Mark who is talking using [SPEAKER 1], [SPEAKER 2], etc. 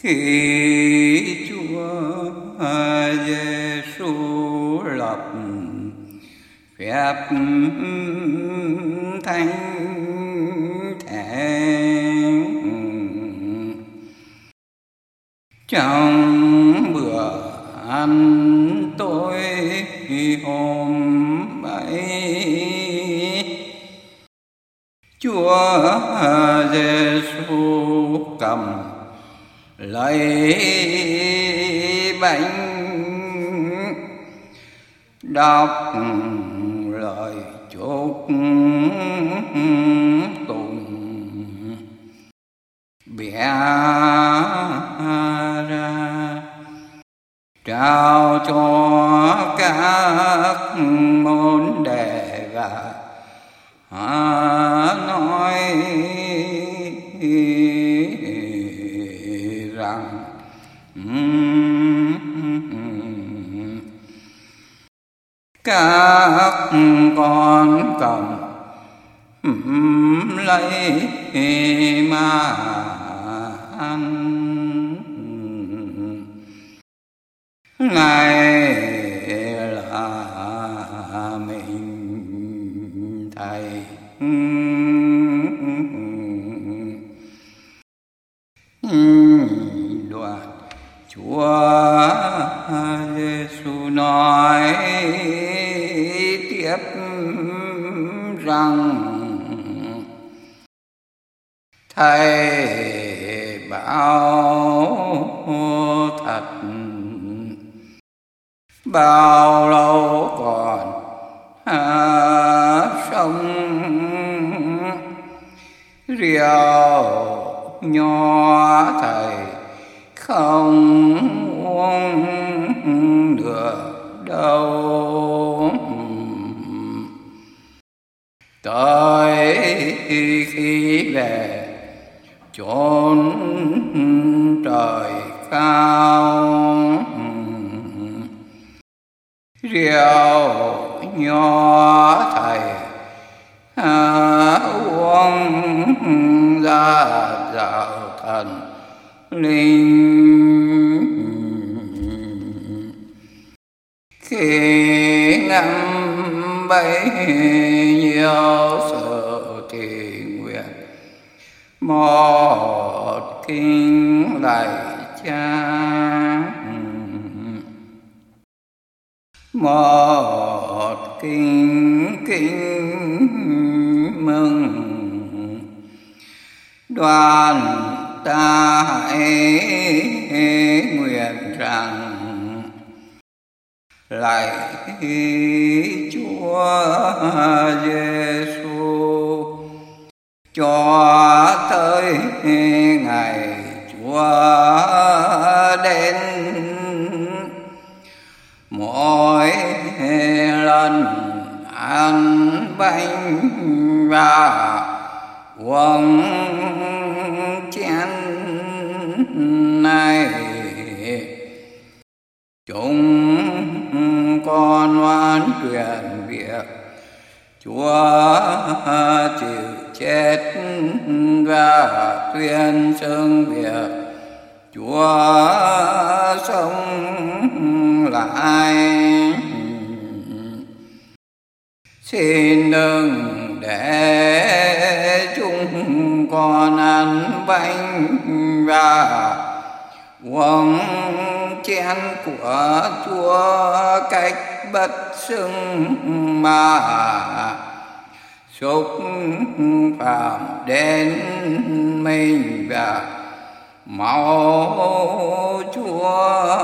[SPEAKER 1] khi chúa giêsu lập phép thánh thể trong bữa ăn tôi hôm ấy, chúa giêsu cầm lấy bánh đọc lời chúc tụng. Bẻ ra, trao cho các môn đệ và à, nói rằng các con cầm lấy mà ăn. Ngài là mình thầy. Rằng thầy bảo thật bao lâu còn à, sống? Rượu nho thầy không uống được đâu. Tới khi về chốn trời cao. Rượu nho thầy à, uống ra dạo thần linh. Khi ngắm bấy nhiêu sự thì nguyện. Một kinh lạy cha. Một kinh kinh mừng. Đoàn ta hãy nguyện rằng lạy Chúa Giêsu cho tới ngày Chúa đến. Mỗi lần ăn bánh và uống chén này, chúng con oán truyền việc. Chúa chịu chết và tuyên xưng việc. Chúa sống lại. Xin đừng để chúng con ăn bánh và uống chén của chúa cách bất xưng mà xúc phạm đến mình và máu chúa